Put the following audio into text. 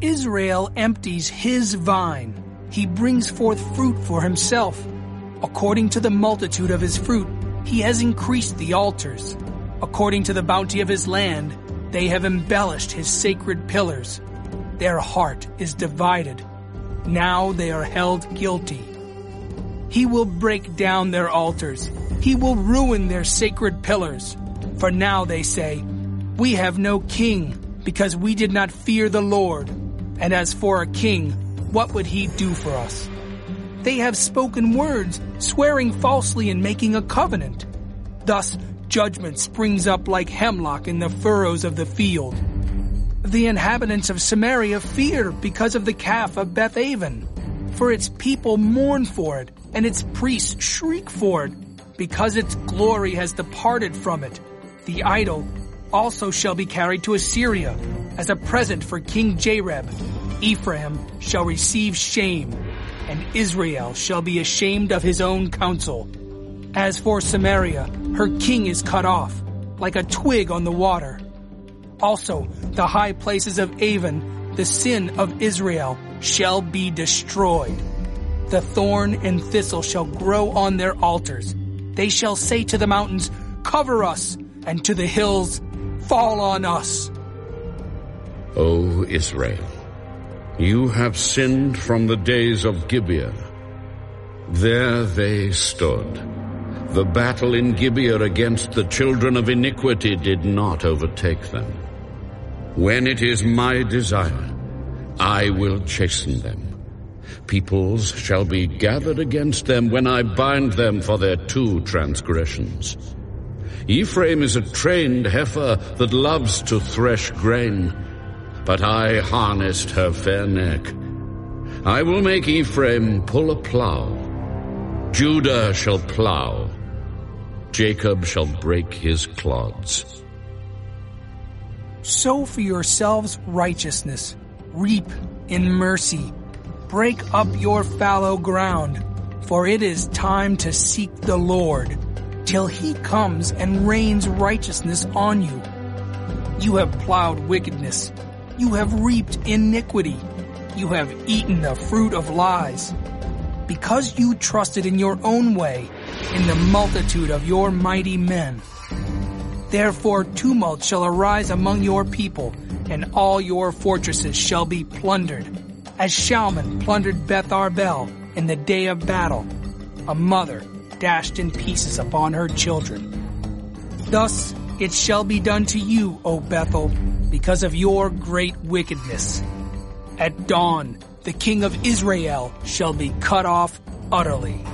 Israel empties his vine. He brings forth fruit for himself. According to the multitude of his fruit, he has increased the altars. According to the bounty of his land, they have embellished his sacred pillars. Their heart is divided. Now they are held guilty. He will break down their altars. He will ruin their sacred pillars. For now they say, We have no king, because we did not fear the Lord. And as for a king, what would he do for us? They have spoken words, swearing falsely and making a covenant. Thus, judgment springs up like hemlock in the furrows of the field. The inhabitants of Samaria fear because of the calf of Bethaven, for its people mourn for it, and its priests shriek for it, because its glory has departed from it. The idol also shall be carried to Assyria as a present for King Jareb. Ephraim shall receive shame, and Israel shall be ashamed of his own counsel. As for Samaria, her king is cut off, like a twig on the water. Also, the high places of Aven, the sin of Israel, shall be destroyed. The thorn and thistle shall grow on their altars. They shall say to the mountains, Cover us, and to the hills, Fall on us. O Israel, you have sinned from the days of Gibeah. There they stood. The battle in Gibeah against the children of iniquity did not overtake them. When it is my desire, I will chasten them. Peoples shall be gathered against them when I bind them for their two transgressions. Ephraim is a trained heifer that loves to thresh grain, but I harnessed her fair neck. I will make Ephraim pull a plow. Judah shall plow. Jacob shall break his clods. Sow for yourselves righteousness. Reap in mercy. Break up your fallow ground, for it is time to seek the Lord till he comes and rains righteousness on you. You have plowed wickedness. You have reaped iniquity. You have eaten the fruit of lies. Because you trusted in your own way, in the multitude of your mighty men. Therefore tumult shall arise among your people, and all your fortresses shall be plundered, as Shalman plundered Beth Arbel in the day of battle. A mother dashed in pieces upon her children. Thus it shall be done to you, O Bethel, because of your great wickedness. At dawn, the king of Israel shall be cut off utterly.